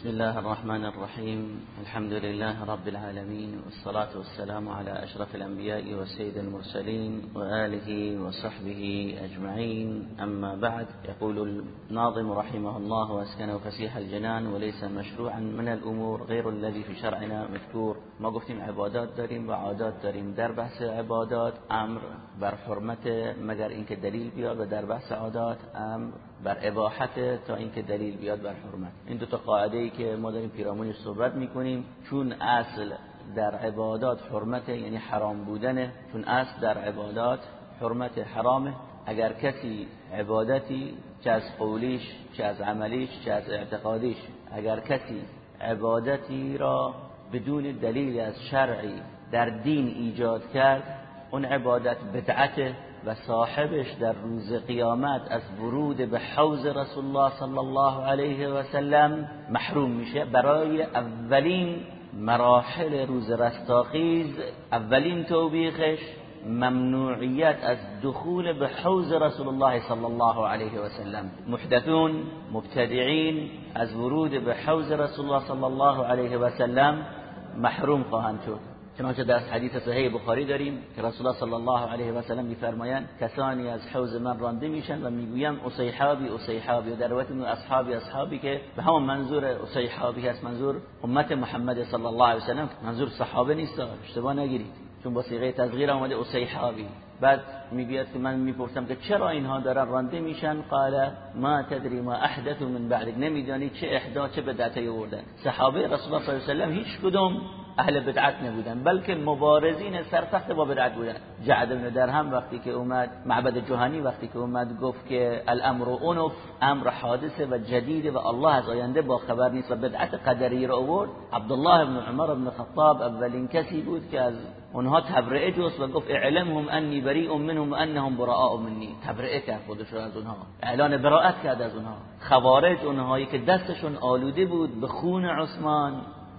بسم الله الرحمن الرحيم. الحمد لله رب العالمين والصلاة والسلام على أشرف الأنبياء وسيد المرسلين وآله وصحبه أجمعين. أما بعد يقول الناظم رحمه الله وأسكنه فسيح الجنان وليس مشروعا من الأمور غير الذي في شرعنا مذكور. ما گفتیم عبادات داریم و عادات داریم. در بحث عبادات امر بر حرمت مگر اینکه دلیل بیاد و در بحث عادات امر بر اباحت تا اینکه دلیل بیاد بر حرمت. این دو تا قاعده ای که ما داریم پیرامونش صحبت می‌کنیم. چون اصل در عبادات حرمت یعنی حرام بودنه چون اصل در عبادات حرمت حرامه. اگر کسی عبادتی چه از قولیش چه از عملیش چه از اعتقادیش اگر کسی عبادتی را بدون دلیل از شرعی در دین ایجاد کرد اون عبادت بدعته و صاحبش در روز قیامت از ورود به حوز رسول الله صلی الله علیه و سلم محروم میشه. برای اولین مراحل روز رستاخیز اولین توبیخش ممنوعیت از دخول به حوز رسول الله صلی الله علیه و سلم. محدثون مبتدعین از ورود به حوز رسول الله صلی الله علیه و سلم محروم خواهند شد. چنانچه در حدیث صحیح بخاری داریم که رسول الله صلی الله علیه و سلم میفرمایند کسانی از حوض من رانده میشن و می‌گویم اصیحابی اصیحابی. و در روایت اصحابی اصحابی که به همون منظور اصیحابی هست. منظور امت محمد صلی الله علیه و سلم منظور صحابه نیست اشتباه نگیرید. چون با صیغه تصغیر آمده اصیحابی. بعد می‌گوید که من می‌پرسم که چرا اینها دارن رانده میشن؟ قال ما تدری ما احدث من بعد نمیدانی چه احداث چه بدعتی آوردن. صحابه رسول الله صلی الله علیه و سلم هیچ کدوم اهل بدعت نبودن بلکه مبارزین سرسخت با بدعت بودن. جعد بن درهم وقتی که اومد معبد جهانی وقتی که اومد گفت که الامر اونف امر حادثه و جدیده و الله از آینده با خبر نیست و بدعت قدری رو آورد. عبدالله بن عمر بن خطاب اولین کسی بود که از اونها تبرئه جست و گفت اعلمهم انی بریء منهم و انهم براء منی. تبرئه کرد خودش از اونها. اعلان براءت کرد از اونها. خوارج اونهایی که دستشون آلوده بود به خون عثمان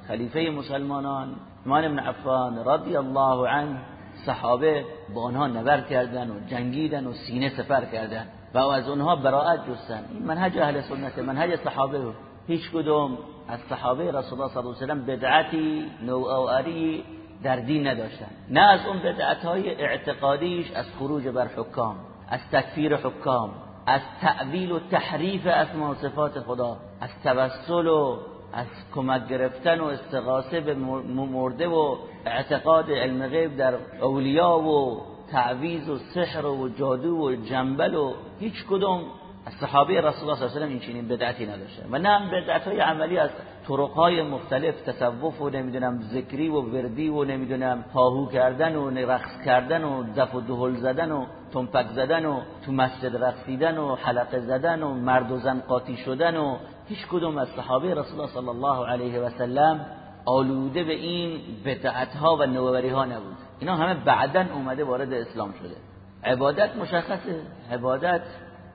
خلیفه مسلمانان عثمان بن عفان رضی الله عنه صحابه با آنها نبر کردن و جنگیدن و سینه سفر کردن و از اونها براءت جستن. این منهج اهل سنت منهج صحابه هیچ کدوم از صحابه رسول الله صلی الله علیه و سلم بدعتی نوآوری در دین نداشتن. نه از اون بدعت های اعتقادیش از خروج بر حکام از تکفیر حکام از تعویل و تحریف اسماء و صفات خدا از توسل و از کمک گرفتن و استغاثه به مرده و اعتقاد علم غیب در اولیا و تعویز و سحر و جادو و جنبل و هیچ کدوم. از صحابه رسول الله صلی الله علیه و این چنین بدعتی نداشته و نه بدعت های عملی از طرق های مختلف تصوف و نمی‌دونم ذکری و وردی و نمی‌دونم پاهو کردن و رقص کردن و دف و دهل زدن و تنپک زدن و تو مسجد رقصیدن و حلقه زدن و مرد و زن قاطی شدن و هیچ کدوم از صحابه رسول الله صلی الله علیه و سلم آلوده به این بدعت ها و نوآوری ها نبود. اینا همه بعدا اومده وارد اسلام شده. عبادت مشخصه. عبادت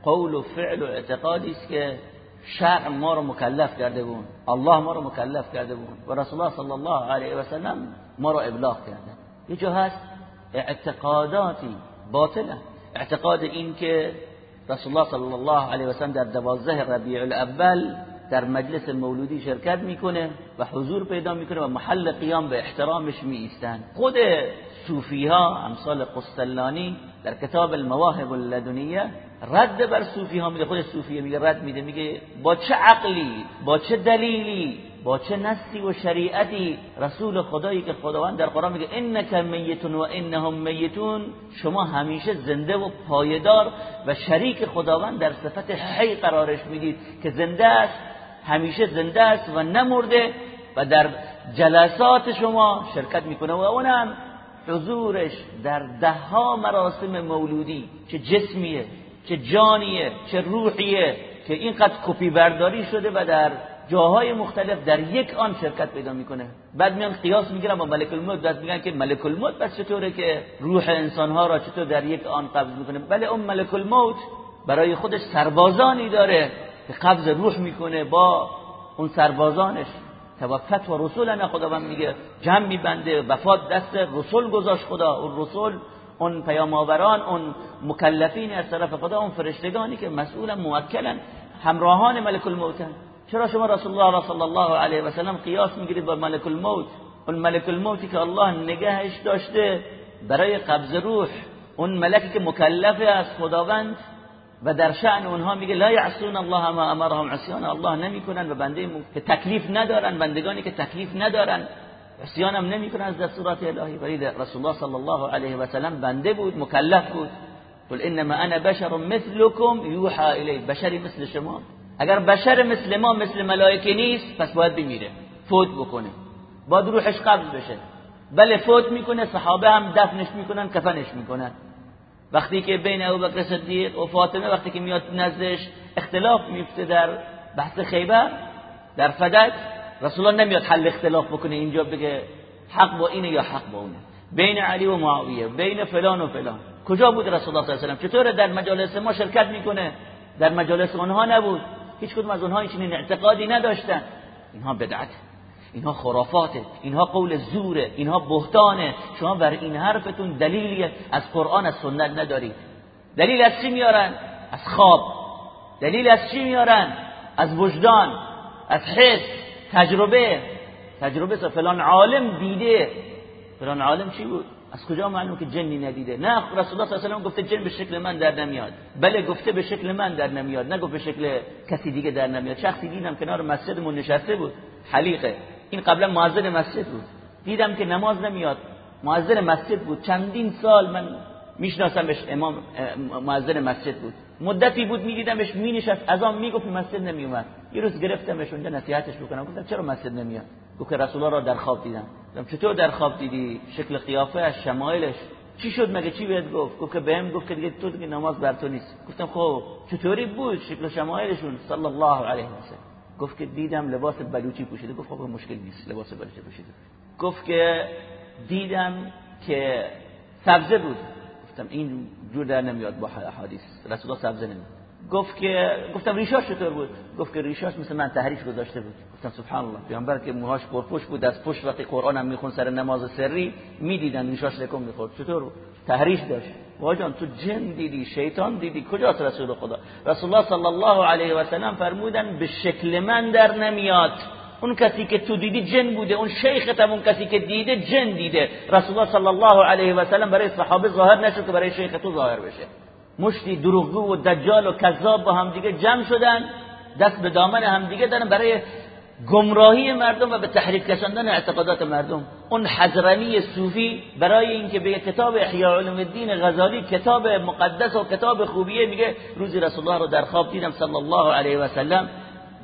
قول و فعل و اعتقادی است که شرع ما رو مکلف کرده بود. الله ما رو مکلف کرده بود. و رسول الله صلی الله علیه و سلم ما رو ابلاغ کرده. یه جا هست؟ اعتقاداتی باطله اعتقاد این که رسول الله صلی الله علیه و سلم در دوازده ربیع الاول در مجلس مولودی شرکت می‌کنه و حضور پیدا می‌کنه و محل قیام به احترامش می ایستن خود صوفی ها امثال قسطلانی در کتاب المواهب اللدنیه رد بر صوفی ها میده خود صوفیه میگه رد میده میگه با چه عقلی با چه دلیلی با چه نسی و شریعتی رسول خدایی که خداوند در قرآن میگه انک میتون و انهم میتون شما همیشه زنده و پایدار و شریک خداوند در صفت حی قرارش می‌دید که زنده است همیشه زنده است و نمرده و در جلسات شما شرکت می‌کنه و اونم حضورش در دهها مراسم مولودی چه جسمیه چه جانیه چه روحیه که اینقدر کپی برداری شده و در جاهای مختلف در یک آن شرکت پیدا می‌کنه. بعد میان قیاس می‌گیرن با ملک الموت بعد میگن که ملک الموت بس چطوره که روح انسانها را چطور در یک آن قبض می‌کنه؟ بله اون ملک الموت برای خودش سربازانی داره که قبض روح می‌کنه با اون سربازانش. توفت و رسولنا خداوند میگه. جمع میبنده وفات دست رسول گذاشت خدا. اون رسول اون پیام آوران اون مکلفین از طرف خدا اون فرشتگانی که مسئولا موکلن همراهان ملک الموتن چرا شما رسول الله صلی الله علیه و سلم قیاس می‌گیرید با ملک الموت؟ اون ملک الموتی که الله نگهش داشته برای قبض روح. اون ملکی که مکلفه از خداوند و در شأن اونها میگه لا یعصون الله ما امرهم عصیان. الله نمی‌کنن و بنده که تکلیف ندارن بندگانی که تکلیف ندارن. عصیان هم نمی‌کنن از دستورات الهی. ولی رسول الله صلی الله علیه و سلم بنده بود مکلف بود. قل انما انا بشر مثلكم یوحى الی بشری مثل شما. اگر بشر مثل ما مثل ملائکه نیست پس باید بمیره. فوت بکنه. باید روحش قبض بشه. بله فوت می‌کنه صحابه هم دفنش می‌کنن کفنش می‌کنن. وقتی که بین ابوبکر صدیق و فاطمه وقتی که میاد نزدش اختلاف میفته در بحث خیبر در فدک. رسول الله نمیاد حل اختلاف بکنه اینجا بگه حق با اینه یا حق با اونه. بین علی و معاویه بین فلان و فلان. کجا بود رسول الله صلی الله علیه و چطوره در مجالس ما شرکت می‌کنه؟ در مجالس اونها نبود. هیچ کدوم از اونها این اعتقادی نداشتن. اینها بدعت. اینها خرافاته اینها قول زوره اینها بهتانه. شما بر این حرفتون دلیلی از قرآن از سنت ندارید دلیل از چی میارن؟ از خواب. دلیل از چی میارن؟ از وجدان از حس تجربه. تجربه فلان عالم دیده. فلان عالم چی بود؟ از کجا معلوم که جنی ندیده؟ نه رسول الله صلی الله علیه و گفته جن به شکل من در نمیاد. بله گفته به شکل من در نمیاد. نه گفت به شکل کسی دیگه در نمیاد. شخصی دیدم کنار مسجدمون نشسته بود. حلیقه. این قبلا معذر مسجد بود. دیدم که نماز نمیاد. معذر مسجد بود. چندین سال من میشناسمش امام معذر مسجد بود. مدتی بود میدیدمش مینشست. از آن می‌گفت مسجد نمیومد یه روز گرفتمش اونجا نصیحتش بکنم. گفتم چرا مسجد نمیاد؟ گفت که رسول الله را در خواب دیدم. گفتم چطور در خواب دیدی؟ شکل قیافه اش شمایلش. چی شد مگه؟ چی بهت گفت؟ گفت که بهم گفت که دیگه تو دیگه نماز بر تو نیست. گفتم خب چطوری بود شکل شمایلشون؟ صلی الله علیه و گفت که دیدم لباس بلوچی پوشیده. گفت خب مشکل نیست لباس بلوچی پوشیده. گفت که دیدم که سبزه بود. گفتم این جور در نمیاد با حدیث. رسول الله سبزه نمیاد گفت که گفتم ریشاش چطور بود؟ گفت که ریشاش مثل من تحریف گذاشته بود. گفتم سبحان الله پیامبر که موهاش پرپوش بود از پشت وقتی قرآن هم میخون سر نماز سری می‌دیدن ریشاش لکم می‌خورد. چطور تحریش داشت. واجان تو جن دیدی شیطان دیدی کجاست رسول خدا؟ رسول الله صلی الله علیه و سلم فرمودن به شکل من در نمیاد. اون کسی که تو دیدی جن بوده اون شیخت اون کسی که دیده جن دیده. رسول الله صلی الله علیه و سلم برای صحابه ظاهر نشد که برای شیخ تو ظاهر بشه. مشتی دروغگو و دجال و کذاب با هم دیگه جمع شدن دست به دامن هم دیگه دارن برای گمراهی مردم و به تحریف کشاندن اعتقادات مردم. اون حضرمی صوفی برای اینکه به کتاب احیاء علوم الدین غزالی کتاب مقدس و کتاب خوبیه میگه روزی رسول الله رو در خواب دیدم صلی الله علیه و سلم.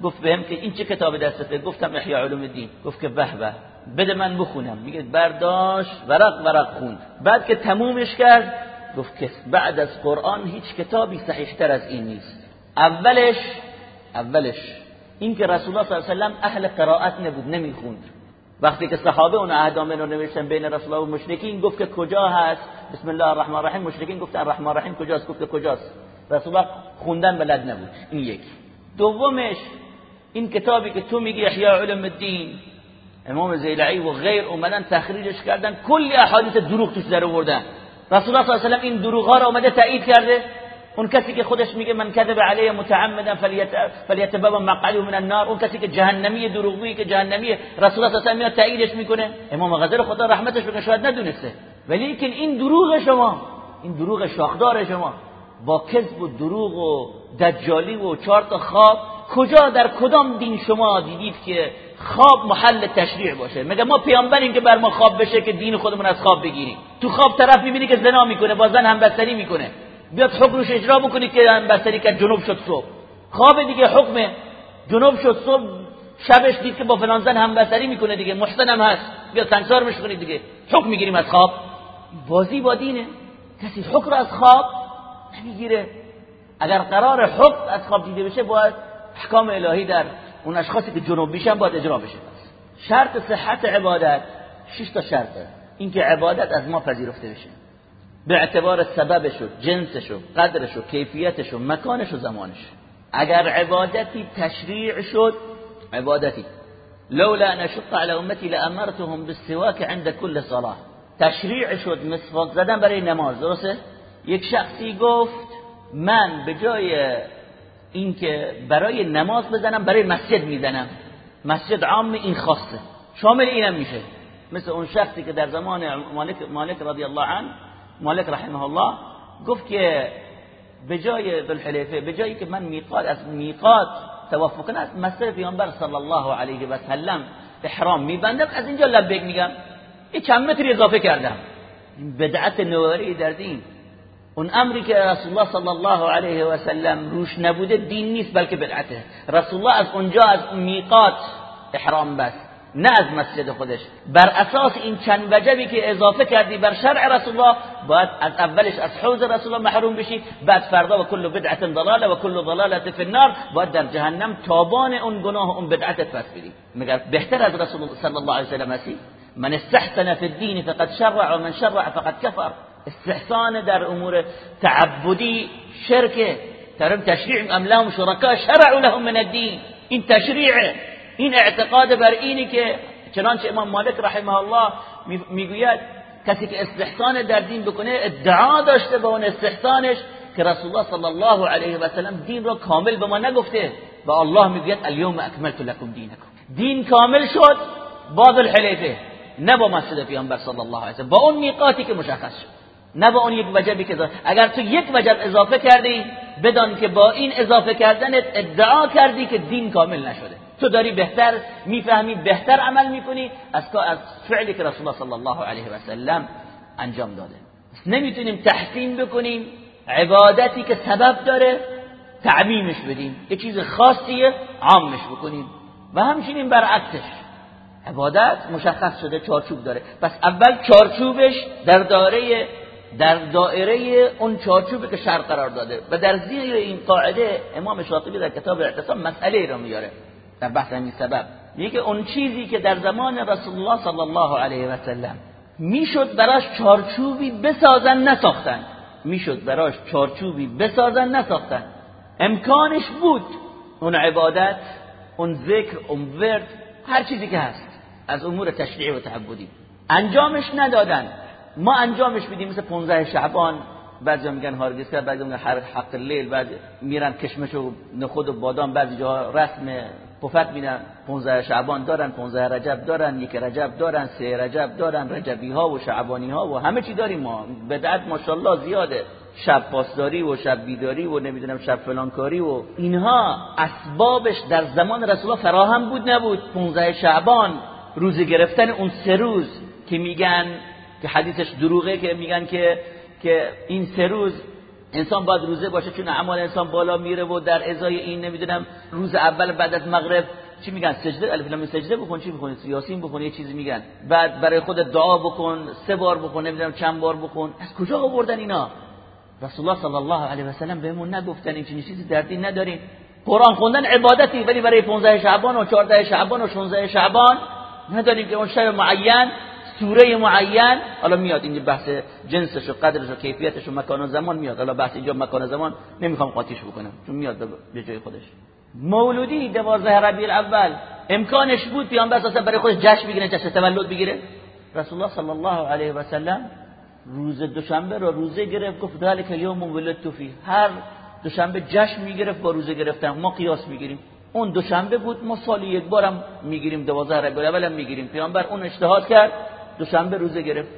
گفت بهم که این چه کتاب دستته گفتم احیاء علوم الدین. گفت که به به بده من بخونم. میگه برداشت ورق ورق خوند. بعد که تمومش کرد گفت که بعد از قرآن هیچ کتابی صحیح تر از این نیست. اولش اولش این که رسول الله صلی الله علیه و اهل قرائت نبود نمی‌خوند. وقتی که صحابه اون اهدامه رو نوشتن بین رسول الله و مشرکین گفت که کجا هست؟ بسم الله الرحمن الرحیم. مشرکین گفتن الرحمن الرحیم کجاست؟ گفت کجاست. رسول الله خوندن بلد نبود. این یک. دومش این کتابی که تو میگی احیاء علم الدین امام زیلعی و غیر اومدن تخریجش کردن کلی احادیث دروغ توش در آوردن. رسول الله صلی الله علیه و این دروغ رو اومده تایید کرده اون کسی که خودش میگه من کذب علیه متعمدا فلیتبوا مقعده من النار اون کسی که جهنمی دروغگویی که جهنمی رسول الله صلی الله علیه و تاییدش می‌کنه امام غزالی خدا رحمتش بکنه شاید ندونسته ولی این دروغ شما این دروغ شاخدار شما با کذب و دروغ و دجالی و چهار تا خواب کجا در کدام دین شما دیدید که خواب محل تشریع باشه. مگه ما پیامبریم که بر ما خواب بشه که دین خودمون از خواب بگیریم؟ تو خواب طرف می‌بینی که زنا می‌کنه با زن همبستری می‌کنه. بیاد حکمش اجرا بکنی که همبستری که جنوب شد صبح. خواب دیگه حکم جنوب شد صبح. شبش دید که با فلان زن همبستری می‌کنه دیگه. محسن هم هست. بیاد سنگسار کنید دیگه. حکم می‌گیریم از خواب. بازی با دینه. کسی حکم از خواب نمی‌گیره. اگر قرار حکم از خواب دیده بشه باید احکام الهی در اون اشخاصی که جنوب میشن باید اجرا بشه. شرط صحت عبادت شش تا شرطه. اینکه عبادت از ما پذیرفته بشه. به اعتبار سببش و جنسش و قدرش و کیفیتش و مکانش و زمانش. اگر عبادتی تشریع شد عبادتی. لولا نشق على امتی لامرتهم بالسواك عند كل صلاه تشریع شد مسواک زدن برای نماز درسته؟ یک شخصی گفت من به جای اینکه برای نماز بزنم برای مسجد می‌زنم. مسجد عام این خاصه شامل اینم میشه. مثل اون شخصی که در زمان مالک, مالک رضی الله عنه مالک رحمه الله گفت که به جای ذوالحلیفه به جایی که من میقات از میقات توافق از مسجد پیامبر صلی الله علیه و سلم احرام میبندم از اینجا لبیک میگم. یه چند متری اضافه کردم. بدعت نواری در دین. اون امری که رسول الله صلی الله علیه و سلم روش نبوده دین نیست بلکه بدعته. رسول الله از اونجا از میقات احرام بست نه از مسجد خودش. بر اساس این چند وجبی که اضافه کردی بر شرع رسول الله باید از اولش از حوض رسول الله محروم بشی بعد فردا و کل بدعت ضلاله و کل ضلاله فی النار باید در جهنم تابان اون گناه اون بدعت پس بدی. مگر بهتر از رسول الله صلی الله علیه و سلم من استحسن في الدين فقد شرع ومن شرع فقد كفر استحسان در امور تعبدی شرکه ترم تشریع ام لهم شرکا شرعوا لهم من الدین. این تشریعه این اعتقاد بر اینی که چنانچه امام مالک رحمه الله می‌گوید کسی که استحسان در دین بکنه ادعا داشته به اون استحسانش که رسول الله صلی الله علیه و سلم دین را کامل به ما نگفته. و الله می‌گوید الیوم اکملت لکم دینکم. دین کامل شد با الحلیفه نه با مسجد پیامبر صلی الله علیه و با اون میقاتی که مشخص شد. نه با اون یک وجبی که اگر تو یک وجب اضافه کردی بدان که با این اضافه کردنت ادعا کردی که دین کامل نشده. تو داری بهتر می‌فهمی بهتر عمل می‌کنی از از فعلی که رسول الله صلی الله علیه و سلم انجام داده. نمی‌تونیم تحسین بکنیم عبادتی که سبب داره تعمیمش بدیم. یه چیز خاصیه عامش بکنیم. و همچنین برعکسش. عبادت مشخص شده چارچوب داره. پس اول چارچوبش در داره در دائره اون چارچوبی که شرق قرار داده و در زیر این قاعده امام شاطبی در کتاب اعتصام مسئله رو میاره. در بحث همین سبب. میگه اون چیزی که در زمان رسول الله صلی الله علیه و سلم می‌شد براش چارچوبی بسازن نساختن. می‌شد براش چارچوبی بسازن نساختن. امکانش بود. اون عبادت اون ذکر اون ورد هر چیزی که هست از امور تشریعی و تعبدی. انجامش ندادن. ما انجامش بدیم مثل 15 شعبان. بعضی میگن هارگیز کرد بعضی میگن حق لیل. بعد میرن کشمش و نخود و بادام بعضی جاها رسم پفک میدن. 15 شعبان دارن 15 رجب دارن یک رجب دارن سه رجب دارن رجبی ها و شعبانی ها و همه چی داریم ما. بدعت ماشاءالله زیاده. شب پاسداری و شب بیداری و نمی‌دونم شب فلانکاری و اینها اسبابش در زمان رسول الله فراهم بود نبود. 15 شعبان روز گرفتن اون سه روز که میگن که حدیثش دروغه که میگن که که این سه روز انسان باید روزه باشه چون اعمال انسان بالا میره و در ازای این نمی‌دونم روز اول بعد از مغرب چی میگن؟ سجده؟ الف لام سجده بکن چی بکنی؟ یاسین بکن یه چیزی میگن. بعد برای خود دعا بکن سه بار بکن نمی‌دونم چند بار بکن. از کجا آوردن اینا؟ رسول الله صلی الله علیه و سلم بهمون نگفتن این چیزی در دین نداریم. قرآن خوندن عبادتی ولی برای 15 شعبان و 14 شعبان و 16 شعبان نداریم که اون شب معین سوره معین. حالا میاد اینجا بحث جنسش و قدرش و کیفیتش و مکان و زمان میاد. حالا بحث اینجا مکان و زمان نمی‌خوام قاطیش بکنم. چون میاد به جای خودش. مولودی دوازده ربیع الاول. امکانش بود پیامبر اصلا برای خودش جشن بگیره جشن تولد بگیره. رسول الله صلی الله علیه و سلم روز دوشنبه رو روزه گرفت گفت ذلک یوم ولدت فی هر دوشنبه جشن می‌گرفت با روزه گرفتن. ما قیاس می‌گیریم. اون دوشنبه بود ما سالی یک بارم می‌گیریم دوازده ربیع الاول می‌گیریم. پیامبر اون اجتهاد کرد. دوشنبه روزه گرفت.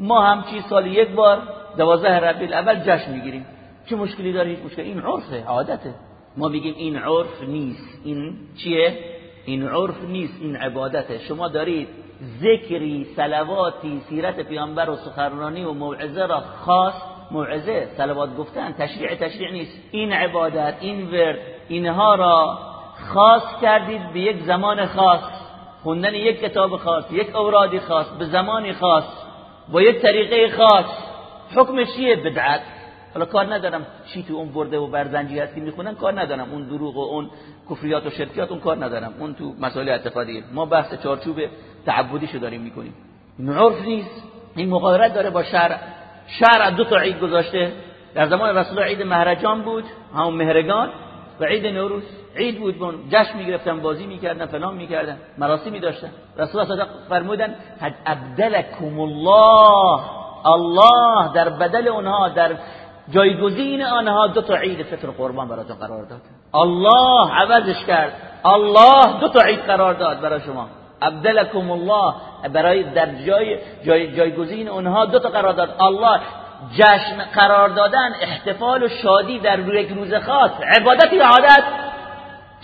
ما هم چی سال یک بار دوازده ربیع اول جشن می‌گیریم. چه مشکلی داره؟ هیچ مشکلی این عرفه عادته. ما میگیم این عرف نیست. این چیه؟ این عرف نیست این عبادته. شما دارید ذکری سلواتی سیرت پیامبر و سخنرانی و موعظه را خاص موعظه سلوات گفتن تشریع تشریع نیست. این عبادت این ورد اینها را خاص کردید به یک زمان خاص. خوندن یک کتاب خاص یک اورادی خاص به زمانی خاص با یک طریقه خاص حکم چیه؟ بدعت. حالا کار ندارم چی تو اون برده و برزنجی هستی می‌خونن کار ندارم. اون دروغ و اون کفریات و شرکیات اون کار ندارم. اون تو مسائل اعتقادی. ما بحث چارچوب تعبدیشو داریم می‌کنیم. این عرف نیست. این مغایرت داره با شرع شرع دو تا عید گذاشته. در زمان رسول عید مهرجان بود. همون مهرگان. و عید نوروز عید بود بون جشن می‌گرفتن بازی می‌کردن فلان می‌کردن مراسمی داشتن رسول الله فرمودن حد ابدلکم الله. الله در بدل اونها در جایگزین آنها دو تا عید فطر قربان براتون قرار داد. الله عوضش کرد. الله دو تا عید قرار داد برای شما. ابدلکم الله. برای در جای, جای جایگزین اونها دو تا قرار داد. الله جشن قرار دادن احتفال و شادی در یک روز خاص. عبادت عادت؟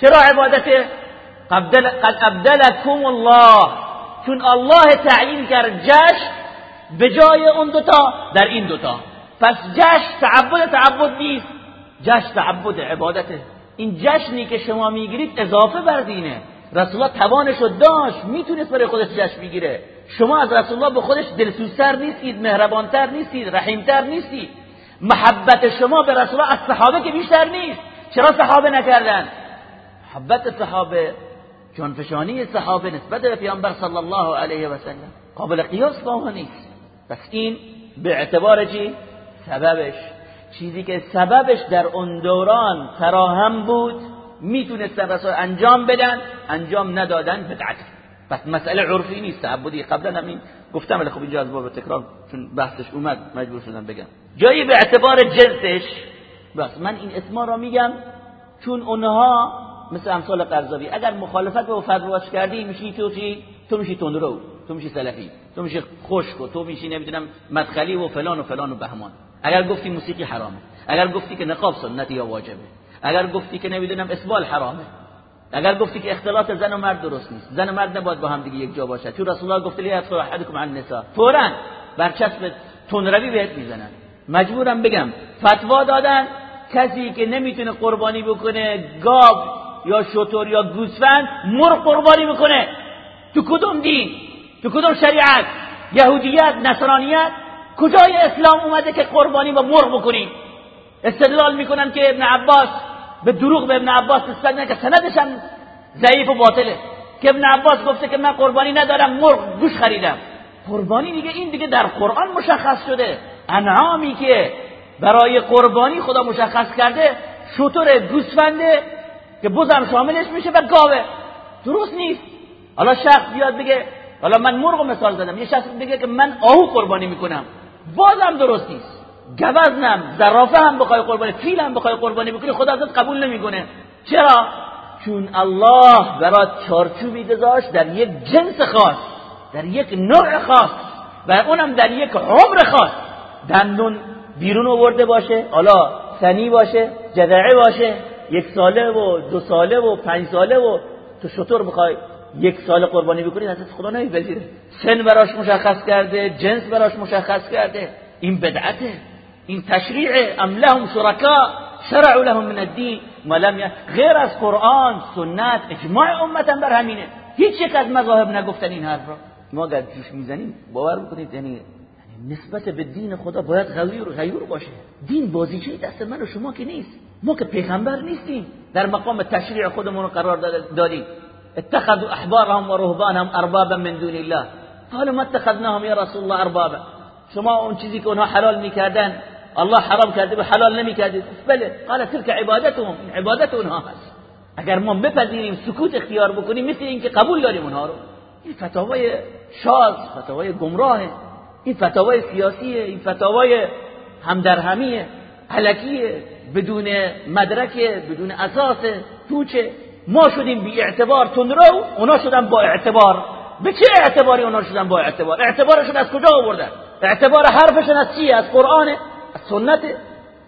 چرا عبادت؟ قد ابدلکم الله. چون الله تعیین کرد جشن به جای اون دوتا در این دوتا. پس جشن تعبد تعبد نیست. جشن تعبد عبادته این جشنی که شما می‌گیرید اضافه بر دینه. رسول الله توانش رو داشت می‌تونست برای خودش جشن بگیره. شما از رسول الله به خودش دلسوزتر نیستید مهربانتر نیستید رحیمتر نیستید. محبت شما به رسول الله از صحابه که بیشتر نیست. چرا صحابه نکردن؟ محبت صحابه جانفشانی صحابه نسبت به پیامبر صلی الله علیه و سلم. قابل قیاس با نیست. پس این به اعتبار چی؟ سببش. چیزی که سببش در اون دوران فراهم بود می‌تونستن رسول انجام بدن انجام ندادن بدعت. مسئله عرفی نیست. تعبدی قبلا همین گفتم ولی خب اینجا از باب تکرار چون بحثش اومد مجبور شدم بگم. جایی به اعتبار جنسش بس من این اسما را میگم چون اونها مثل امثال قرضاوی اگر مخالفت به فتواش کردی میشی تو چی؟ تو میشی تندرو تو میشی سلفی تو میشی خشک و تو میشی نمی‌دونم مدخلی و فلان و فلان و بهمان. اگر گفتی موسیقی حرامه اگر گفتی که نقاب سنت یا واجبه اگر گفتی که نمی‌دونم اسبال حرامه. اگر گفتی که اختلاط زن و مرد درست نیست زن و مرد نباید با هم دیگه یک جا باشد چون رسول الله گفته لی افصل احدکم عن النساء. فورا برچسب تندروی بهت می‌زنن. مجبورم بگم فتوا دادن. کسی که نمی‌تونه قربانی بکنه گاو یا شطور یا گوسفند مرغ قربانی بکنه. تو کدوم دین؟ تو کدوم شریعت؟ یهودیت نصرانیت؟ کجای اسلام اومده که قربانی با مرغ بکنی؟ استدلال می‌کنن که ابن عباس به دروغ به ابن عباس نسبت که سندش هم ضعیف و باطله. که ابن عباس گفته که من قربانی ندارم مرغ گوش خریدم. قربانی دیگه این دیگه در قرآن مشخص شده. انعامی که برای قربانی خدا مشخص کرده شطور گوسفنده که بزم شاملش میشه و گاوه. درست نیست. حالا شخص بیاد بگه حالا من مرغ مثال زدم. یه شخص بگه که من آهو قربانی می‌کنم. بازم درست نیست. گوزنم زرافه هم بخوای قربانی فیل هم بخوای قربانی بکنی خدا ازت قبول نمی‌کنه. چرا؟ چون الله برات چارچوبی گذاشت در یک جنس خاص در یک نوع خاص و اونم در یک عمر خاص. دندون بیرون آورده باشه حالا سنی باشه جذعه باشه یک ساله و دو ساله و پنج ساله و تو شطور بخوای یک سال قربانی بکنی از خدا نمیپذیره. سن براش مشخص کرده جنس براش مشخص کرده این بدعته. این تشریع ام لهم شرکا شرعوا لهم من الدین ما لم غیر از قرآن سنت اجماع امتا بر همینه. هیچ یک از مذاهب نگفتن این حرف را. ما اگر جوش می‌زنیم باور بکنید یعنی نسبت به دین خدا باید غیر غیور باشه. دین بازیچه دست من و شما که نیست. ما که پیغمبر نیستیم. در مقام تشریع خودمون قرار دادیم. اتخذوا احبارهم و رهبانهم اربابا من دون الله. قالوا ما اتخذناهم یا رسول الله اربابا. شما اون چیزی که اونها حلال می‌کردن الله حرام کرده به حلال نمی‌کردید بله قال تلك عبادتهم. عبادت اونها هست. اگر ما بپذیریم سکوت اختیار بکنیم مثل اینکه قبول داریم اونها رو. این فتاوای شاز فتاوای گمراه این فتاوای سیاسیه این فتاوای همدرهمیه علکیه بدون مدرک بدون اساس پوچه. ما شدیم بی اعتبار تندرو اونا شدن با اعتبار. به چه اعتباری اونا شدن با اعتبار؟ اعتبارشون از کجا آوردن؟ اعتبار حرفشون از چیه از قرآنه سنته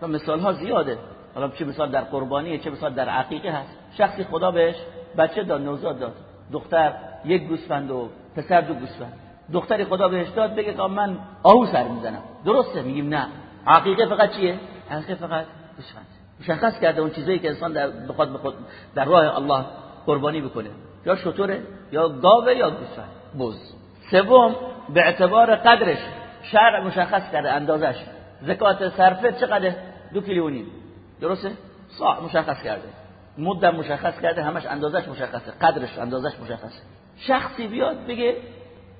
و مثال ها زیاده. حالا چه مثال در قربانی چه مثال در عقیقه هست. شخصی خدا بهش بچه داد نوزاد داد. دختر یک گوسفند و پسر دو گوسفند. دختری خدا بهش داد بگه که من آهو سر می‌زنم. درسته میگیم نه. عقیقه فقط چیه؟ عقیقه فقط گوسفند. مشخص کرده اون چیزایی که انسان در بخواد بخواد در راه الله قربانی بکنه. یا شطوره یا گاوه یا گوسفند. بز. سوم به اعتبار قدرش. شرع مشخص کرده اندازش. زکات صرفه چقدر دو کیلو نیم درسته صاع مشخص کرده مدت مشخص کرده همش اندازش مشخصه قدرش اندازش مشخصه شخصی بیاد بگه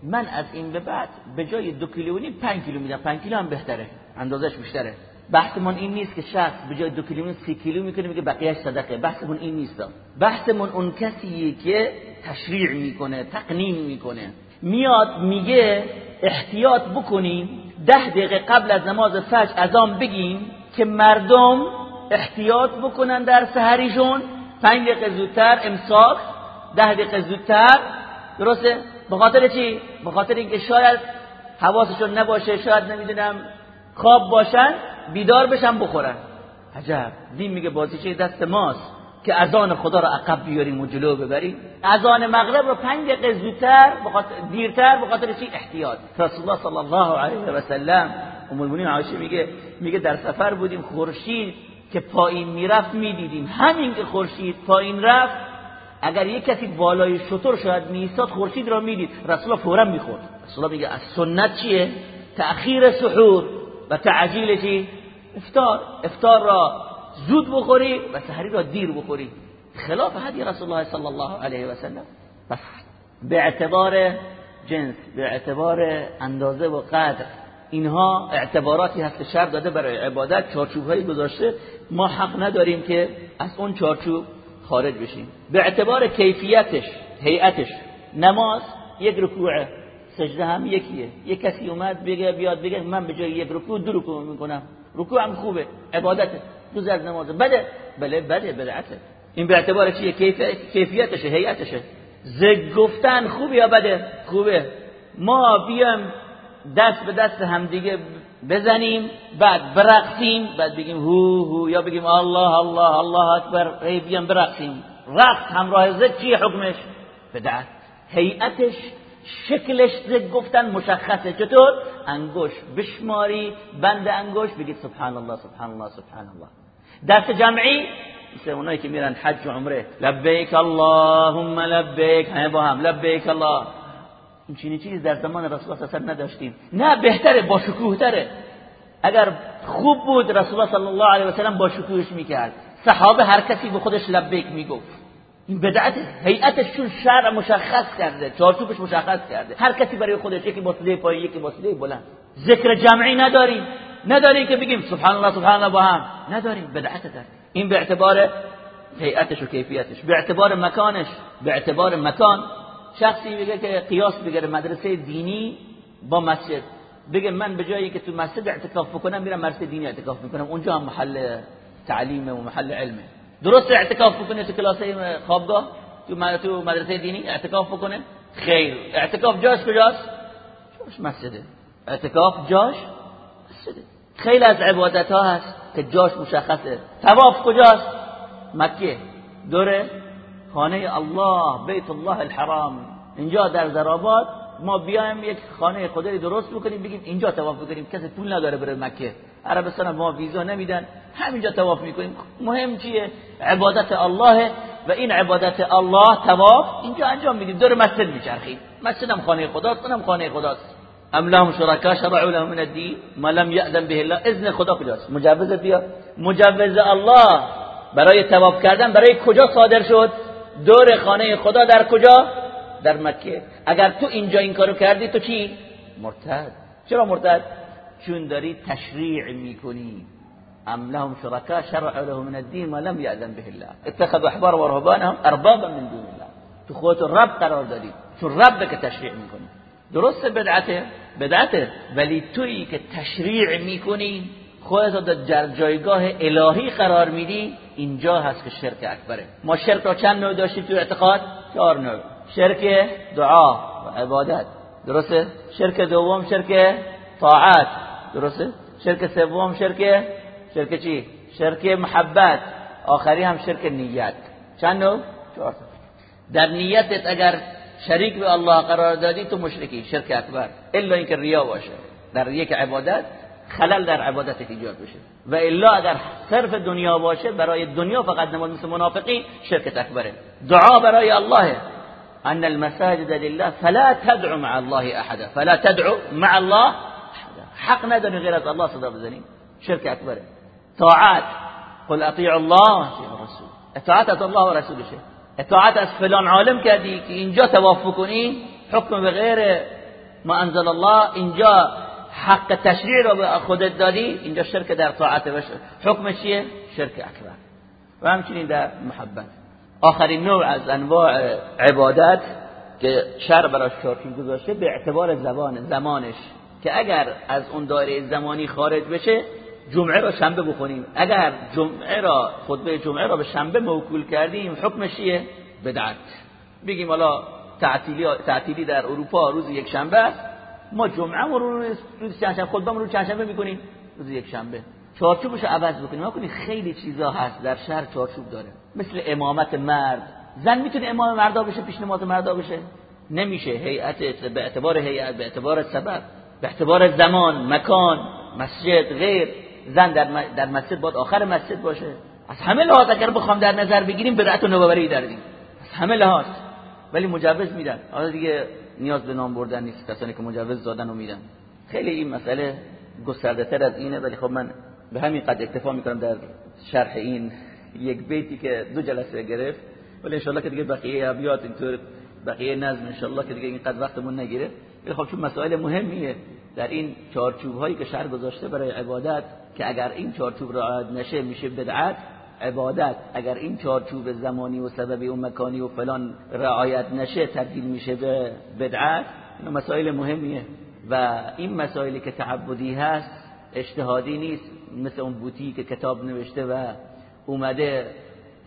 من از این به بعد به جای دو کیلو نیم پنج کیلو میدم پنج کیلو هم بهتره اندازش بیشتره بحثمون این نیست که شخص به جای دو کیلو سی کیلو می‌کنه میگه بقیهش صدقه بحثمون این نیست بحثمون اون کسیه که تشریع می‌کنه تقنین می‌کنه میاد میگه احتیاط بکنیم ده دقیقه قبل از نماز فجر اذان بگیم که مردم احتیاط بکنن در سهریشون پنج دقیقه زودتر امساک ده دقیقه زودتر. درسته؟ به خاطر چی؟ به خاطر اینکه شاید حواسشون نباشه شاید نمی‌دونم خواب باشن بیدار بشن بخورن. عجب. دین میگه بازیچه دست ماست. که اذان خدا رو عقب بیاریم و جلو ببریم. اذان مغرب رو پنج دقیقه زودتر بخاطر دیرتر به خاطر چی؟ احتیاط. رسول الله صلی الله علیه و سلم ام المؤمنین عایشه میگه میگه در سفر بودیم خورشید که پایین می‌رفت می‌دیدیم. همین که خورشید پایین رفت اگر یک کسی بالای شطور شاید میستاد خورشید را می‌دید. رسول الله فورا می‌خورد. رسول الله میگه از سنت چیه؟ تأخیر سحور. و تعجیل چی؟ افتار افتار را زود بخوری و سحری را دیر بخوری. خلاف هدی رسول الله صلی الله علیه و سلم. بس به اعتبار جنس به اعتبار اندازه و قدر اینها اعتباراتی هست شر داده برای عبادت. چارچوب هایی گذاشته. ما حق نداریم که از اون چارچوب خارج بشیم. به اعتبار کیفیتش هیئتش. نماز یک رکوعه سجده هم یکیه. یک کسی اومد بگه بیاد بگه من به جای یک رکوع دو رکوع می‌کنم. رکوع هم خوبه عبادته. جز از نماز بده بله بده بدعته این به اعتبار چیه؟ کیفیتشه هیئتشه زگ گفتن خوبه یا بده؟ خوبه. ما بیام دست به دست همدیگه بزنیم بعد برقصیم بعد بگیم هو هو یا بگیم الله الله الله اکبر. ای بیام برقصیم. رقص همراه زد چیه حکمش؟ بدعت. هیئتش شکلش زد گفتن مشخصه. چطور؟ انگوش بشماری بند انگوش بگید سبحان الله سبحان الله سبحان الله. درس جمعی؟ مثل اونایی که میرن حج و عمره. لبیک اللهم لبیک. همه با هم. لبیک الله. این چینی چیزی در زمان رسول الله صلی نداشتیم. نه بهتره با شکوه تره اگر خوب بود رسول الله صلی الله علیه و سلم با شکوهش می‌کرد. صحابه هر کسی به خودش لبیک می‌گفت. این بدعت هیئتش چون شرع مشخص کرده چارچوبش مشخص کرده. هر کسی برای خودش یکی با صدای پایین یکی با صدای بلند. ذکر جمعی نداریم. نداری که بگیم سبحان الله سبحان الله با هم. نداریم. بدعت داره این به اعتبار هیئتش و کیفیتش. به اعتبار مکانش. به اعتبار مکان. شخصی بگه که قیاس بگیره مدرسه دینی با مسجد. بگه من به جایی که تو مسجد اعتکاف بکنم میرم مدرسه دینی اعتکاف می‌کنم. اونجا هم محل تعلیم و محل علمه. درست اعتکاف بکنه تو کلاسه خوابگاه؟ تو مدرسه دینی اعتکاف بکنه؟ خیر. اعتکاف جاش کجاست؟ جاش مسجده. اعتکاف جاش مسجده. خیلی از عبادت ها هست که جاش مشخصه. تواف کجاست؟ مکه. دوره خانه الله بیت الله الحرام. اینجا در زرابات ما بیایم یک خانه خدایی درست بکنیم بگیم اینجا تواف بکنیم. کسی پول نداره بره مکه. عربستان ما ویزا نمیدن. همینجا تواف می‌کنیم. مهم چیه؟ عبادت الله و این عبادت الله تواف اینجا انجام میدیم. دور مسجد میچرخیم. مسجد هم خانه خداست اونم خانه خداست. ام لهم شرکا شرعوا لهم من الدین ما لم یأذن به الله. اذن خدا کجاست؟ مجوز بیا. مجوز الله. برای تواف کردن برای کجا صادر شد؟ دور خانه خدا در کجا؟ در مکه. اگر تو اینجا این کارو کردی تو چی؟ مرتد. چرا مرتد؟ چون داری تشریع می‌کنی. ام لهم شرکا شرعوا لهم من الدین ما لم یأذن به الله. اتخذوا احبار و رهبانهم اربابا من دون الله. تو خودت رب قرار دادی. چون رب که تشریع می‌کنی. درست بدعته؟ بدعته ولی تویی که تشریع می‌کنی خودت در جایگاه الهی قرار میدی اینجا هست که شرک اکبره. ما شرک را چند نوع داشتیم تو اعتقاد؟ چهار نوع. شرک دعا و عبادت. درسته؟ شرک دوم شرک طاعت. درسته؟ شرک سوم شرک شرک چی؟ شرک محبت. آخری هم شرک نیت. چند نوع؟ چهار در نیتت اگر شریک به الله قرار دادی تو مشرکی شرک اکبر. الا اینکه ریا باشه. در یک عبادت خلل در عبادت ایجاد بشه. و الا اگر صرف دنیا باشه برای دنیا فقط نماز مثل منافقی شرک اکبره. دعا برای الله. ان المساجد لله فلا تدعو مع الله احدا فلا تدعو مع الله حق نداری غیر از الله صدا بزنی. شرک اکبره. طاعت. قل اطیع الله. و الرسول اطاعت الله و رسولشه. اطاعت از فلان عالم کردی که اینجا تواف کنی حکم به غیر ما انزل الله اینجا حق تشریع رو به خودت دادی اینجا شرک در طاعت بشه حکم چیه؟ شرک اکبر. و همچنین در محبت. آخرین نوع از انواع عبادت که شر براش چارچوب گذاشته به اعتبار زبان زمانش. که اگر از اون دایره زمانی خارج بشه جمعه را شنبه بخونیم. اگر جمعه را خطبه جمعه را به شنبه موکول کردیم حکمش چیه؟ بدعت. بگیم حالا تعطیلی تعطیلی در اروپا روز یک شنبه است. ما جمعه رو روز چند شنبه خطبه رو چند شنبه می‌کنیم؟ روز یک شنبه. چارچوبش رو عوض بکنیم. ما کنیم خیلی چیزا هست در شهر چارچوب داره. مثل امامت مرد. زن می‌تونه امام مردا بشه پیش نماز مردا بشه؟ نمیشه. هیئت به اعتبار هیئت به اعتبار سبب. به اعتبار زمان مکان مسجد غیر. زن در, در مسجد باید آخر مسجد باشه. از همه لحاظ اگر بخوام در نظر بگیریم بدعت و نوبری داریم از همه لحاظ. ولی مجوز میدن. حالا دیگه نیاز به نام بردن نیست. کسانی که مجوز دادن و میدن. خیلی این مسئله گسترده تر از اینه ولی خب من به همین قد اکتفا می‌کنم در شرح این یک بیتی که دو جلسه گرفت. ولی انشالله که دیگه بقیه ابیات اینطور بقیه نظم انشالله که دیگه اینقدر وقتمون نگیره. ولی خب چون مسائل مهمیه در این چارچوب هایی که شهر گذاشته برای عبادت که اگر این چارچوب رعایت نشه میشه بدعت عبادت. اگر این چارچوب زمانی و سببی و مکانی و فلان رعایت نشه تبدیل میشه به بدعت. این مسائل مهمیه. و این مسائلی که تعبدی هست اجتهادی نیست. مثل اون بوتی که کتاب نوشته و اومده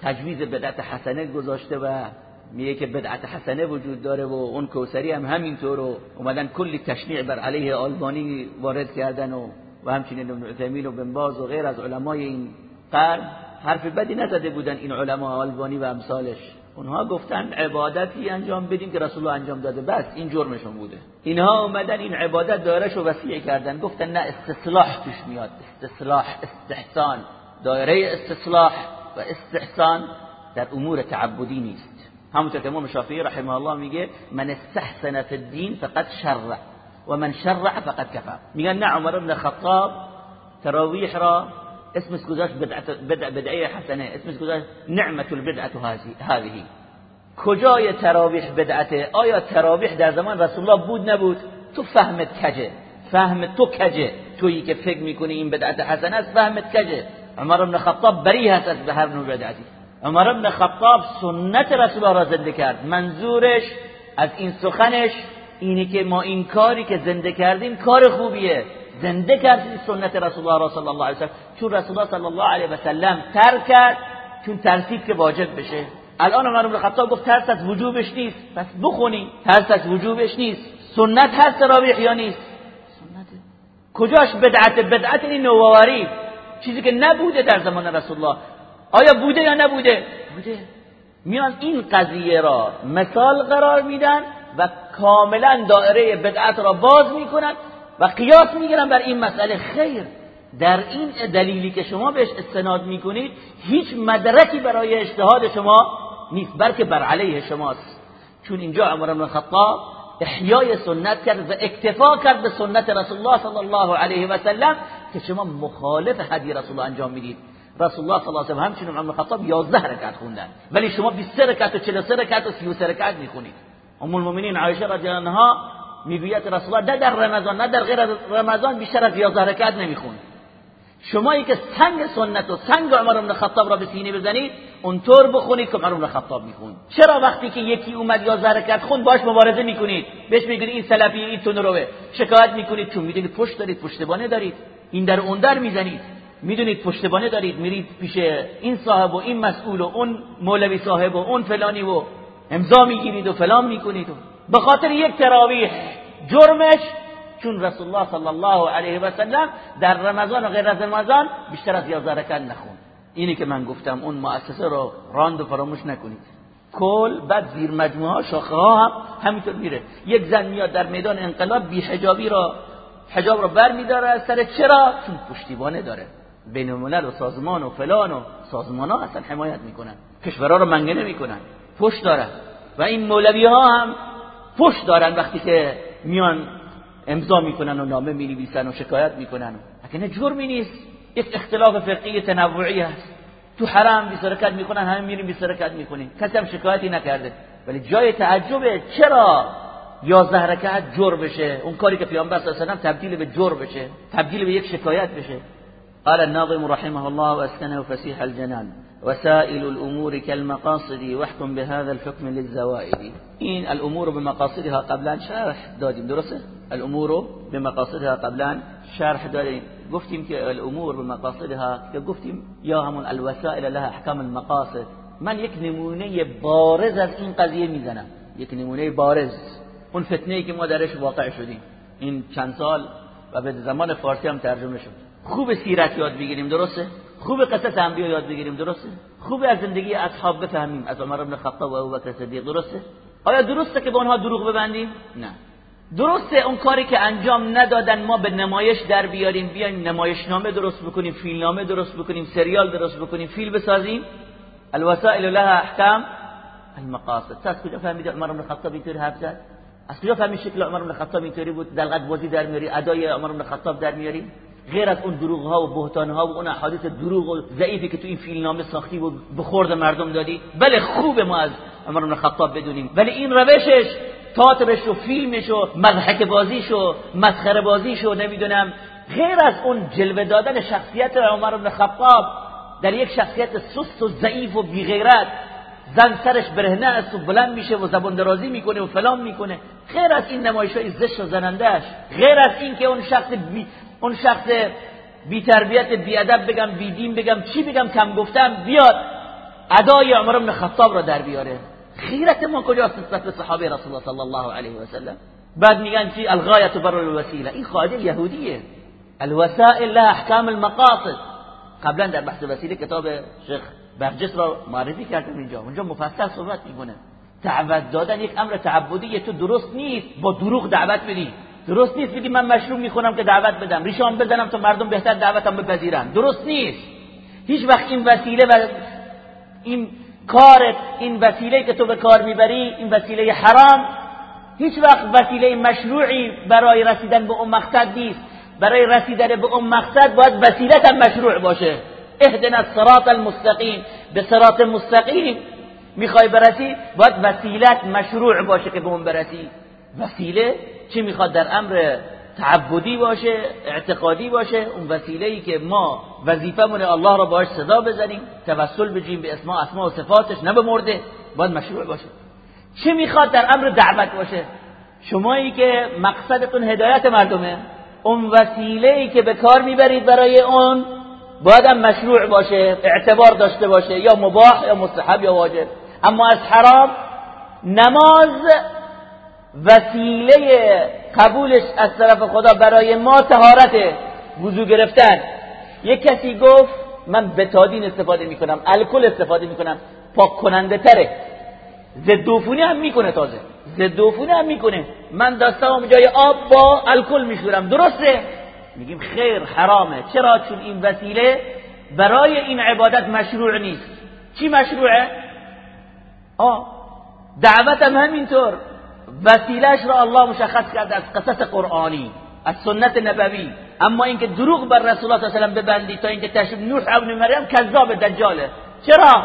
تجویز بدعت حسنه گذاشته و میگه که بدعت حسنه وجود داره و اون کوسری هم همینطور و اومدن کلی تشنیع بر علیه آلبانی وارد کردن و و همچنین ابن عثیمین و بن باز و غیر از علمای این قرن حرف بدی نزده بودن این علما آلبانی و امثالش. اونها گفتن عبادتی انجام بدیم که رسول انجام داده. بس این جرمشون بوده. اینها اومدن این عبادت دایرش رو وسیع کردن. گفتن نه استصلاح توش میاد. استصلاح استحسان. دایره استصلاح و استحسان در امور تعبدی نیست. همونطور که امام شافعی رحمه الله میگه من استحسن فی الدین فقط شرع و من شرع فقط کفر میگن نه عمر بن خطاب تراویح را اسمش گذاشت بدع بدعه حسنه اسمش گذاشت نعمت البدعه هذه کجای تراویح بدعته؟ آیا تراویح در زمان رسول الله بود نبود؟ تو فهمت کجه؟ فهم تو کجه؟ تویی که فکر می‌کنی این بدعت حسنه است فهمت کجه؟ عمر بن خطاب بری هست از به هر نوع بدعتی. عمر بن خطاب سنت رسول الله را زنده کرد. منظورش از این سخنش اینی که ما این کاری که زنده کردیم کار خوبیه. زنده کردیم سنت رسول الله صلی الله علیه و سلم. چون رسول الله صلی الله علیه و سلم ترک کرد چون ترسید که واجب بشه. الان عمر بن خطاب گفت ترس از وجوبش نیست. پس بخونی. ترس از وجوبش نیست. سنت هست تراویح یا نیست؟ سنت. کجاش بدعت؟ بدعت این نوآوری. چیزی که نبوده در زمان رسول الله آیا بوده یا نبوده؟ بوده. میان این قضیه را مثال قرار میدن و کاملا دائره بدعت را باز می‌کنن و قیاس می‌گیرن بر این مسئله. خیر در این دلیلی که شما بهش استناد می‌کنید هیچ مدرکی برای اجتهاد شما نیست بلکه بر علیه شماست. چون اینجا عمر بن خطاب احیای سنت کرد و اکتفا کرد به سنت رسول الله صلی الله علیه و سلم که شما مخالف هدی رسول الله انجام می‌دید. رسول الله صلی الله علیه و همچنین عمر خطاب 11 رکعت خوندن. ولی شما 20 رکعت و 43 رکعت و 33 رکعت می‌خونید. ام المؤمنین عایشه رضی الله عنها می‌گوید رسول الله نه در رمضان نه در غیر رمضان بیشتر از 11 رکعت نمی‌خوند شمایی که سنگ سنت و سنگ عمر بن خطاب را به سینه بزنید اونطور بخونید که عمر بن خطاب می‌خوند چرا وقتی که یکی اومد یا رکعت خون باش مبارزه می‌کنید بهش میگید این سلفی این تون شکایت می‌کنید چون می‌دونید پشت دارید پشتبانه دارید این در اون در می‌زنید می‌دونید پشتبانه دارید میرید پیش این صاحب و این مسئول و اون مولوی صاحب و اون فلانی و امضا می‌گیرید و فلان می‌کنید و به خاطر یک تراویح جرمش چون رسول الله صلی الله علیه و سلم در رمضان و غیر از رمضان بیشتر از 11 رکعت نخون اینی که من گفتم اون مؤسسه رو راند و فراموش نکنید. کل بعد زیر مجموعه ها شاخه ها هم همینطور میره. یک زن میاد در میدان انقلاب بی حجابی را حجاب را بر میداره از سر چرا؟ چون پشتیبانه داره. بین و سازمان و فلان و سازمان ها اصلا حمایت می‌کنن. کشورها رو منگنه می‌کنن پشت دارن و این مولوی ها هم پشت دارن وقتی که میان امضا می‌کنن و نامه می‌نویسن و شکایت می‌کنن. اگه جرمی نیست. یک اختلاف فرقی تنوعی هست. تو حرم بی سرکت می‌کنن همه میریم بی سرکت می‌کنیم کسی هم شکایتی نکرده. ولی جای تعجبه. چرا یازده رکعت جور بشه؟ اون کاری که پیامبر صلی الله تبدیل به جور بشه. تبدیل به یک شکایت بشه. قال الناظم رحمه الله واسكنه فسيح الجنان. وسائل الأمور كالمقاصد واحكم بهذا الحكم للزوائد. إن الأمور بمقاصدها قبلان شرح دادیم درسته؟ الأمور بمقاصدها قبلان شرح دادیم گفتیم که الأمور به مقاصدها که همون الوسائل لها احکام المقاصد. من یک بارز از این قضیه میزنم یک نمونه بارز. اون فتنه که ما درش واقع شدیم این چند سال و به زمان فارسی هم ترجمه شد. خوب سیرت یاد بگیریم درسته؟ خوب قصص انبیا یاد بگیریم درسته؟ خوب از زندگی اصحاب بفهمیم از عمر بن خطاب و ابوبکر صدیق درسته؟ آیا درسته که به اونها دروغ ببندیم؟ نه. درسته اون کاری که انجام ندادن ما به نمایش در بیاریم بیایم نمایشنامه درست بکنیم فیلمنامه درست بکنیم سریال درست بکنیم فیلم بسازیم؟ الوسائل لها احکام؟ المقاصد. از کجا فهمید عمر بن خطاب اینطوری حرف زد؟ از کجا فهمید شکل عمر بن خطاب اینطوری بود؟ دلغت بازی در میاری ادای عمر بن خطاب در میاری؟ غیر از اون دروغ ها و بهتان ها و اون احادیث دروغ و ضعیفی که تو این فیلمنامه ساختی و بخورد مردم دادی بله خوبه ما از عمر بن خطاب بدونیم. ولی این روشش تاترش و فیلمش و مضحک بازیش و مسخره بازیش و نمی‌دونم غیر از اون جلوه دادن شخصیت عمر بن خطاب در یک شخصیت سست و ضعیف و بیغیرت زن سرش برهنه است و بلند میشه و زبان درازی می‌کنه و فلان می‌کنه. غیر از این نمایش های زشت و زنندهش غیر از این که اون شخص اون شخص بی تربیت بی ادب بگم بی دین بگم چی بگم کم گفتم بیاد. ادای عمر بن خطاب را در بیاره. خیرت ما کجاست نسبت به صحابه رسول الله صلی الله علیه و سلم؟ بعد میگن چی؟ الغایت بر الوسیله. این قاعده یهودیه. الوسائل لا احکام المقاصد. قبلا در بحث وسیله کتاب شیخ برجس را معرفی کردم اینجا. اونجا مفصل صحبت می‌کنه. دعوت دادن یک امر تعبدی تو درست نیست. با دروغ دعوت بدی. درست نیست بگی من مشروع می‌خونم که دعوت بدم. ریشان بزنم تا مردم بهتر دعوتم بپذیرن. درست نیست. هیچ وقت این وسیله و این کارت این وسیله که تو به کار می‌بری این وسیله حرام هیچ وقت وسیله مشروعی برای رسیدن به اون مقصد نیست. برای رسیدن به اون مقصد باید وسیلت مشروع باشه. اهدنا الصراط المستقیم. به صراط مستقیم می‌خوای برسی باید وسیلت مشروع باشه که به اون برسی. وسیله چی می‌خواد در امر تعبدی باشه اعتقادی باشه اون وسیله ای که ما وظیفمون الله را باش صدا بزنیم توسل بجیم به اسماء اسماء و صفاتش نه به مرده باید مشروع باشه. چی می‌خواد در امر دعوت باشه؟ شمایی که مقصدتون هدایت مردمه اون وسیله ای که به کار می‌برید برای اون باید هم مشروع باشه اعتبار داشته باشه یا مباح یا مستحب یا واجب. اما از حرام نماز وسیله قبولش از طرف خدا برای ما تهارت وضو گرفتن. یک کسی گفت من بتادین استفاده می‌کنم الکل استفاده می‌کنم پاک کننده تره. ضد هم می‌کنه تازه. ضد هم می‌کنه. من دستم جای آب با الکل میشورم. درسته؟ میگیم خیر حرامه. چرا؟ چون این وسیله برای این عبادت مشروع نیست. چی مشروعه؟ آه دعوت هم همینطور. وسیلهش را الله مشخص کرده از قصص قرآنی از سنت نبوی. اما اینکه دروغ بر رسول الله صلی الله علیه و ببندی تا اینکه تشبیه نوح ابن مریم کذاب دجاله. چرا؟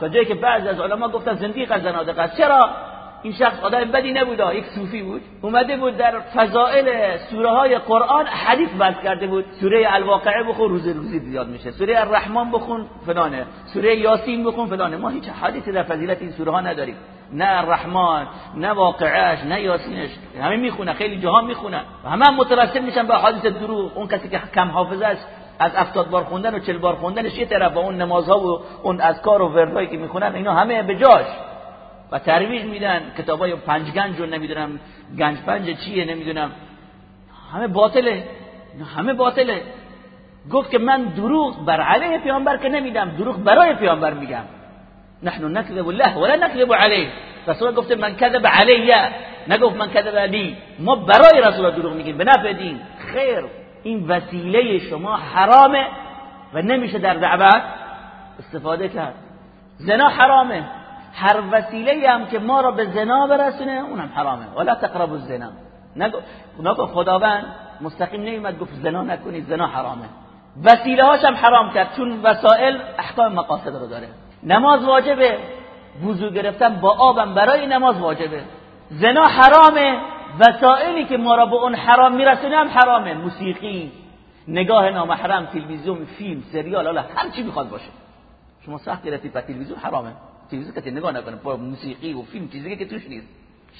تا جایی که بعضی از علما گفتن زندیق از زنادقه است. چرا؟ این شخص آدم بدی نبود یک صوفی بود. اومده بود در فضائل سوره های قرآن حدیث بس کرده بود. سوره الواقعه بخون روز روزی زیاد میشه. سوره الرحمن بخون فلانه. سوره یاسین بخون فلانه. ما هیچ حدیثی در فضیلت این سوره ها نداریم. نه الرحمن نه واقعش نه یاسینش. همه می‌خونه خیلی جاها می‌خونن. و همه متوسل میشن به حادث دروغ. اون کسی که کم حافظه است از افتاد بار خوندن و چل بار خوندنش یه طرف و اون نمازها و اون اذکار و وردهایی که می‌خونن اینا همه به جاش. و ترویج میدن کتابای پنج گنج رو نمی‌دونم گنج پنج چیه نمی‌دونم. همه باطله. همه باطله. گفت که من دروغ بر علیه پیامبر که نمیدم دروغ برای پیامبر میگم. نحن نكذب الله ولا نكذب عليه. رسول گفته من کذب علیه نگفت من کذب علی ما برای رسول دروغ میگیم. به نفع دین. خیر. این وسیله شما حرامه و نمیشه در دعوت استفاده کرد. زنا حرامه. هر وسیله هم که ما را به زنا برسونه اونم حرامه. ولا تقربوا الزنا. نگو خداوند مستقیم نمیمد گفت زنا نکنید زنا حرامه. وسیله هاشم حرام کرد چون وسائل احکام مقاصد رو داره. نماز واجبه. وضو گرفتن با آبم برای نماز واجبه. زنا حرامه. وسائلی که ما را به اون حرام میرسونه هم حرامه. موسیقی نگاه نامحرم تلویزیون فیلم سریال حالا هر چی می‌خواد باشه. شما سخت گرفتی به تلویزیون حرامه. تلویزیون که نگاه نکنه. با موسیقی و فیلم چیزی که توش نیست.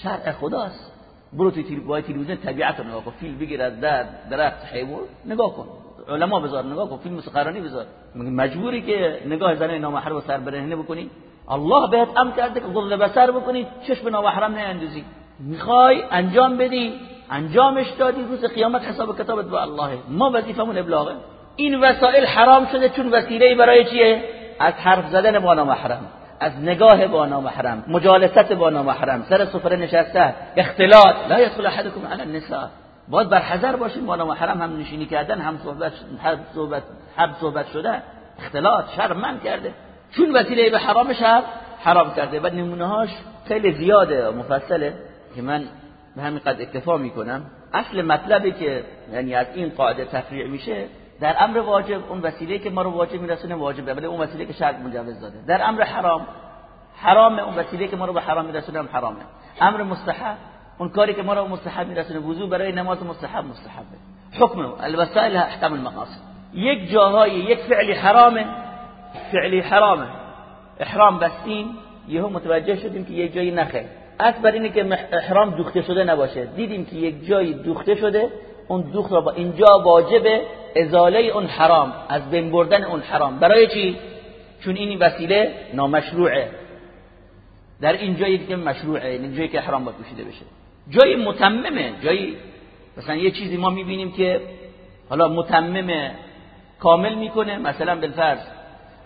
شرع خداست. برو تو تلویزیون طبیعت رو نگاه کن. فیلم بگیر از در درخت حیوان نگاه کن. علما بذار نگاه کن فیلم سخنرانی بذار. مجبوری که نگاه زنه نامحرم رو سر برهنه بکنی؟ الله بهت امر کرده که غض بسر بکنی چشم نامحرم نیندازی. می‌خوای انجام بدی انجامش دادی روز قیامت حساب کتابت با الله. ما وظیفمون ابلاغه. این وسایل حرام شده چون وسیله برای چیه؟ از حرف زدن با نامحرم از نگاه با نامحرم مجالست با نامحرم سر سفره نشسته اختلاط. لا يدخل احدكم على النساء. باید بر حذر باشیم. با نامحرم هم نشینی کردن هم صحبت هم صحبت هم صحبت شده اختلاط شر من کرده. چون وسیله به حرامش هم حرام کرده. و نمونه هاش خیلی زیاده و مفصله که من به همین قد اکتفا می‌کنم. اصل مطلبی که یعنی از این قاعده تفریع میشه در امر واجب اون وسیله که ما رو واجب میرسونه واجبه. ولی اون وسیله که شرط مجوز داده. در امر حرام حرام اون وسیله که ما رو به حرام میرسونه حرامه. امر مستحب اون کاری که ما رو مستحب میرسونه. وضو برای نماز مستحب مستحبه. حکم الوسائل احکام المقاصد. یک جاهای یک فعلی حرامه فعلی حرامه احرام بستیم یهو متوجه شدیم که یک جایی نخه اکبر اینه که احرام دوخته شده نباشه. دیدیم که یک جایی دوخته شده اون دوخت را با اینجا واجبه ازاله اون حرام از بین بردن اون حرام. برای چی؟ چون این وسیله نامشروعه. در این جایی که مشروعه این جایی که حرام باید پوشیده بشه. جایی متممه جایی مثلا یه چیزی ما می‌بینیم که حالا متممه کامل می‌کنه مثلا بالفرض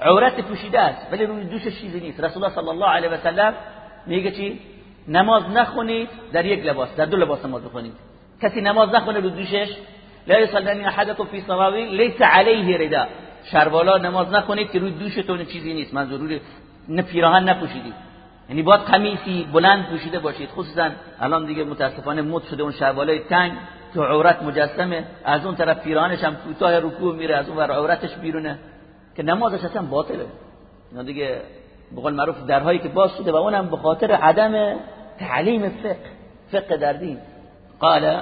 عورت پوشیده است ولی روی دوشش چیزی نیست. رسول الله صلی الله علیه و سلم میگه چی؟ نماز نخونید در یک لباس در دو لباس نماز بخونید. کسی نماز نخونه رو دوشش؟ لا یصلی احدکم فی صلاوی لیس علیه ردا. شروالا نماز نخونید که روی دوشتون چیزی نیست. من ضروری نه پیراهن نپوشیدید یعنی باید قمیسی بلند پوشیده باشید. خصوصا الان دیگه متاسفانه مد شده اون شروالای تنگ تو عورت مجسمه. از اون طرف پیراهنش هم کوتاه رکوع میره از اون ور عورتش بیرونه. که نمازش اصلا باطله. اینا دیگه به قول معروف درهایی که باز شده و اونم به خاطر عدم تعلیم فقه فقه در دین. قال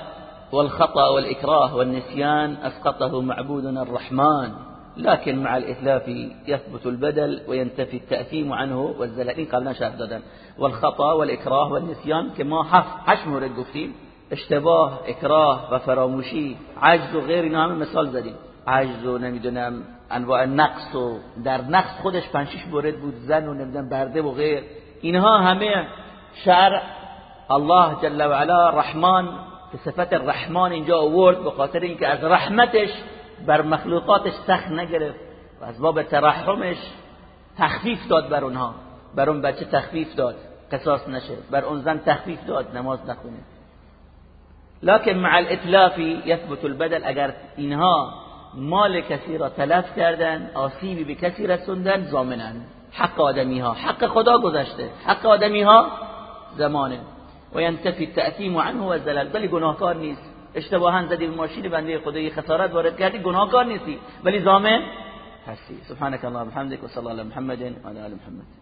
والخطأ والإكراه والنسيان أسقطه معبودنا الرحمن. لكن مع الإتلاف يثبت البدل وينتفي التأثيم عنه والزلائين قبلنا شاهد دادن والخطأ والإكراه والنسيان كما حش مورد گفتیم اشتباه اکراه و فراموشی عجز و غیر اینا همه مثال زدیم. عجز و انواع نقص و در نقص خودش پنج مورد بود زن و نمی‌دونم برده و غیر. اینها همه شرع الله جل و علا رحمان که صفت رحمان اینجا آورد به خاطر اینکه از رحمتش بر مخلوقاتش سخت نگرفت و از باب ترحمش تخفیف داد بر اونها. بر اون بچه تخفیف داد. قصاص نشه. بر اون زن تخفیف داد. نماز نخونه. لكن مع الاتلاف يثبت البدل. اگر اینها مال کسی را تلف کردن آسیبی به کسی رسوندن زامنن حق آدمی ها حق خدا گذشته. حق آدمی ها زمانه. و ینتفی التأثیم عنه و زلل ولی گناهکار نیست. اشتباها زدی به ماشین بنده خدایی خسارت وارد کردی گناهکار نیستی. ولی زامن هستی. سبحانك اللهم وبحمدك وصلى على محمد وعلى ال محمد.